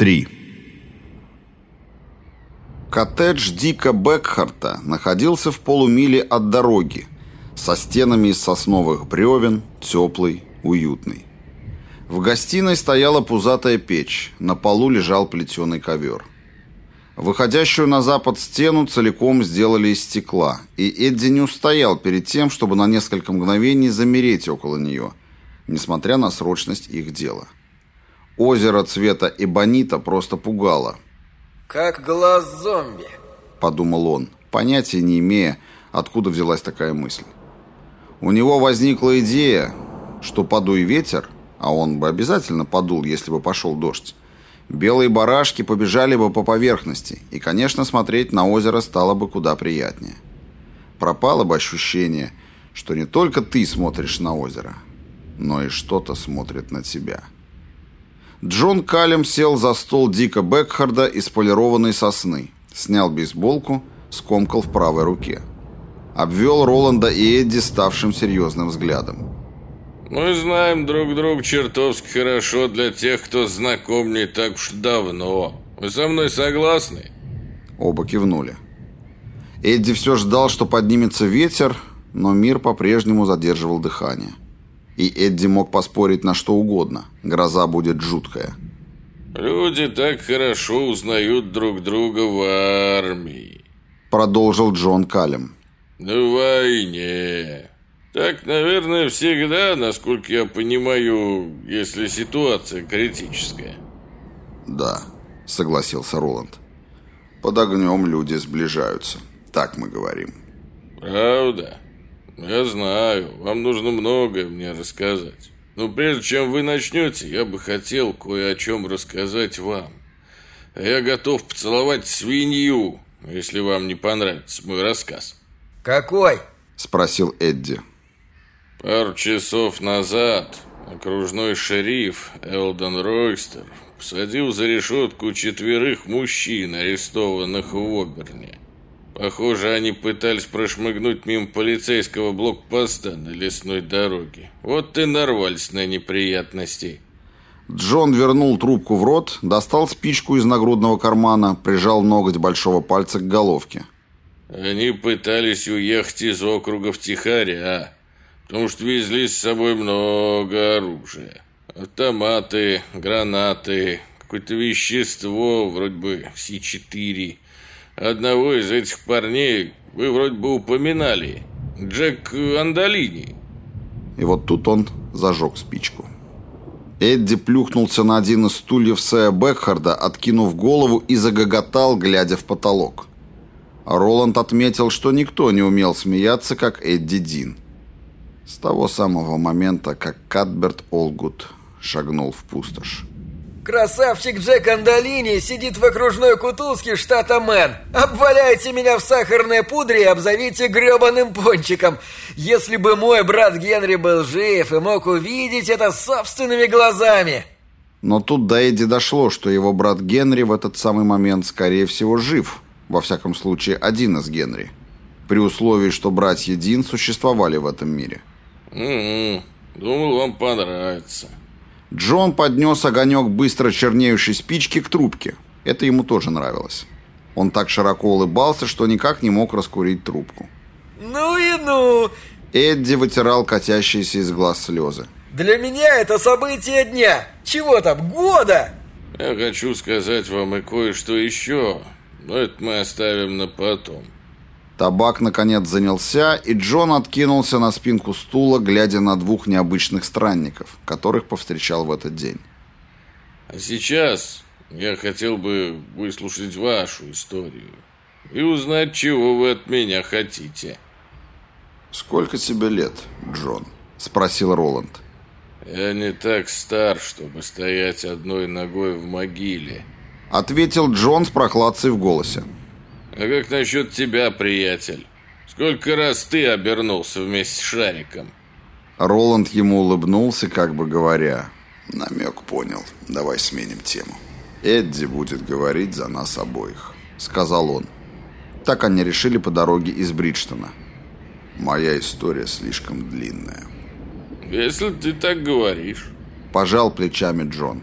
3. Коттедж Дика Бекхарта находился в полумиле от дороги, со стенами из сосновых бревен, теплый, уютный. В гостиной стояла пузатая печь, на полу лежал плетеный ковер. Выходящую на запад стену целиком сделали из стекла, и Эдди не устоял перед тем, чтобы на несколько мгновений замереть около нее, несмотря на срочность их дела. — Озеро цвета эбонита просто пугало. «Как глаз зомби», — подумал он, понятия не имея, откуда взялась такая мысль. У него возникла идея, что подуй ветер, а он бы обязательно подул, если бы пошел дождь, белые барашки побежали бы по поверхности, и, конечно, смотреть на озеро стало бы куда приятнее. Пропало бы ощущение, что не только ты смотришь на озеро, но и что-то смотрит на тебя. Джон Калем сел за стол Дика Бекхарда из полированной сосны, снял бейсболку, скомкал в правой руке. Обвел Роланда и Эдди ставшим серьезным взглядом. «Мы знаем друг друга чертовски хорошо для тех, кто знаком не так уж давно. Вы со мной согласны?» Оба кивнули. Эдди все ждал, что поднимется ветер, но мир по-прежнему задерживал дыхание и Эдди мог поспорить на что угодно. Гроза будет жуткая. «Люди так хорошо узнают друг друга в армии», — продолжил Джон Калем. «На войне. Так, наверное, всегда, насколько я понимаю, если ситуация критическая». «Да», — согласился Роланд. «Под огнем люди сближаются. Так мы говорим». «Правда?» «Я знаю, вам нужно многое мне рассказать. Но прежде чем вы начнете, я бы хотел кое о чем рассказать вам. Я готов поцеловать свинью, если вам не понравится мой рассказ». «Какой?» – спросил Эдди. Пару часов назад окружной шериф Элдон Ройстер посадил за решетку четверых мужчин, арестованных в Оберне. Похоже, они пытались прошмыгнуть мимо полицейского блокпоста на лесной дороге. Вот и нарвались на неприятности. Джон вернул трубку в рот, достал спичку из нагрудного кармана, прижал ноготь большого пальца к головке. Они пытались уехать из округа в Тихаря, потому что везли с собой много оружия. Автоматы, гранаты, какое-то вещество, вроде бы С-4. Одного из этих парней вы вроде бы упоминали. Джек Андалини. И вот тут он зажег спичку. Эдди плюхнулся на один из стульев Сэя Бекхарда, откинув голову и загоготал, глядя в потолок. Роланд отметил, что никто не умел смеяться, как Эдди Дин. С того самого момента, как Кадберт Олгут шагнул в пустошь. Красавчик Джек Андолини сидит в окружной кутузке штата Мэн. Обваляйте меня в сахарной пудре и обзовите гребаным пончиком. Если бы мой брат Генри был жив и мог увидеть это собственными глазами. Но тут до Эдди дошло, что его брат Генри в этот самый момент, скорее всего, жив. Во всяком случае, один из Генри. При условии, что братья Дин существовали в этом мире. «Угу. Думал, вам понравится». Джон поднес огонек быстро чернеющей спички к трубке. Это ему тоже нравилось. Он так широко улыбался, что никак не мог раскурить трубку. «Ну и ну!» Эдди вытирал катящиеся из глаз слезы. «Для меня это событие дня! Чего там, года!» «Я хочу сказать вам и кое-что еще, но это мы оставим на потом». Табак, наконец, занялся, и Джон откинулся на спинку стула, глядя на двух необычных странников, которых повстречал в этот день. «А сейчас я хотел бы выслушать вашу историю и узнать, чего вы от меня хотите». «Сколько тебе лет, Джон?» – спросил Роланд. «Я не так стар, чтобы стоять одной ногой в могиле», – ответил Джон с прохладцей в голосе. А как насчет тебя, приятель? Сколько раз ты обернулся вместе с Шариком? Роланд ему улыбнулся, как бы говоря. Намек понял. Давай сменим тему. Эдди будет говорить за нас обоих, сказал он. Так они решили по дороге из Бриджтона. Моя история слишком длинная. Если ты так говоришь. Пожал плечами Джон.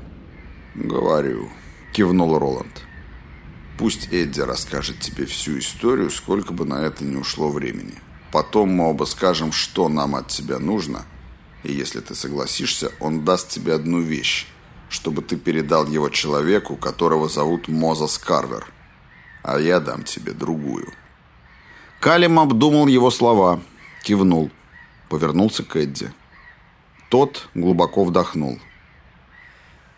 Говорю, кивнул Роланд. Пусть Эдди расскажет тебе всю историю, сколько бы на это не ушло времени. Потом мы оба скажем, что нам от тебя нужно, и если ты согласишься, он даст тебе одну вещь, чтобы ты передал его человеку, которого зовут Мозас Карвер. А я дам тебе другую. Калим обдумал его слова, кивнул, повернулся к Эдди. Тот глубоко вдохнул.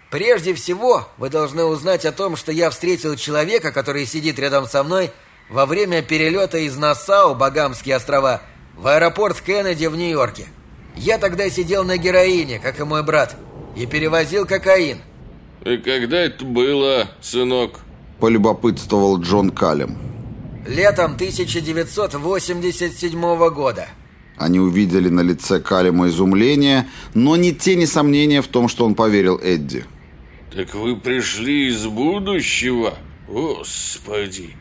Прежде всего, вы должны узнать о том, что я встретил человека, который сидит рядом со мной во время перелета из Нассау, Багамские острова, в аэропорт Кеннеди в Нью-Йорке. Я тогда сидел на героине, как и мой брат, и перевозил кокаин. И когда это было, сынок? Полюбопытствовал Джон Калем. Летом 1987 года. Они увидели на лице Калема изумление, но ни тени сомнения в том, что он поверил Эдди. «Так вы пришли из будущего? Господи!»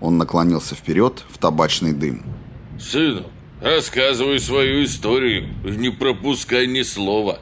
Он наклонился вперед в табачный дым. «Сынок, рассказывай свою историю, не пропускай ни слова».